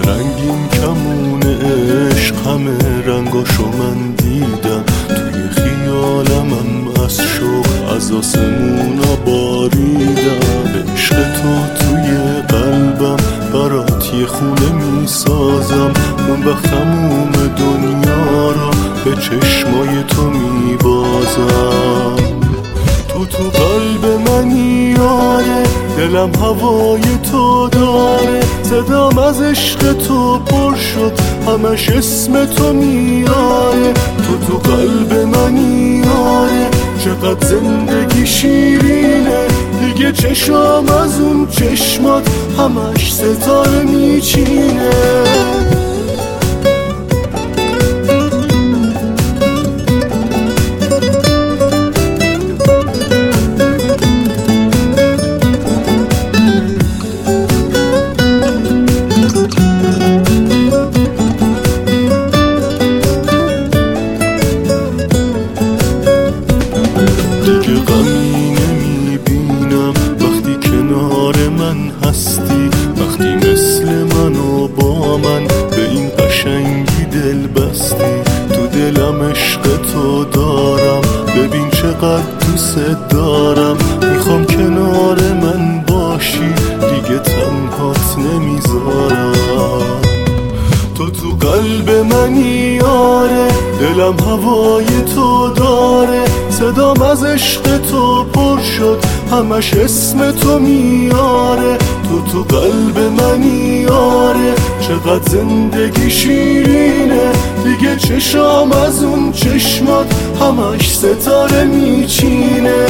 رنگین کمون عشق همه رنگاشو من دیدم. توی خیالمم از شوق از آسمونا باریدم. عشق تو توی قلبم برات یه خونه می‌سازم. اون وقت تموم دنیا را به چشمای تو میبازم. تو تو قلب منی آره دلم هوای تو داره. صدام از عشق تو پر شد. همش اسم تو میاره. تو تو قلب منی آره. چقدر زندگی شیرینه. دیگه چشام از اون چشمات همش ستاره میچینه. با من به این قشنگی دل بستی. تو دلم عشق تو دارم. ببین چقدر دوست دارم. می‌خوام کنار من تو قلب منی آره دلم هوای تو داره. صدام از عشق تو پر شد همش اسم تو میاره. تو تو قلب منی آره چقدر زندگی شیرینه. دیگه چشام از اون چشمات همش ستاره میچینه.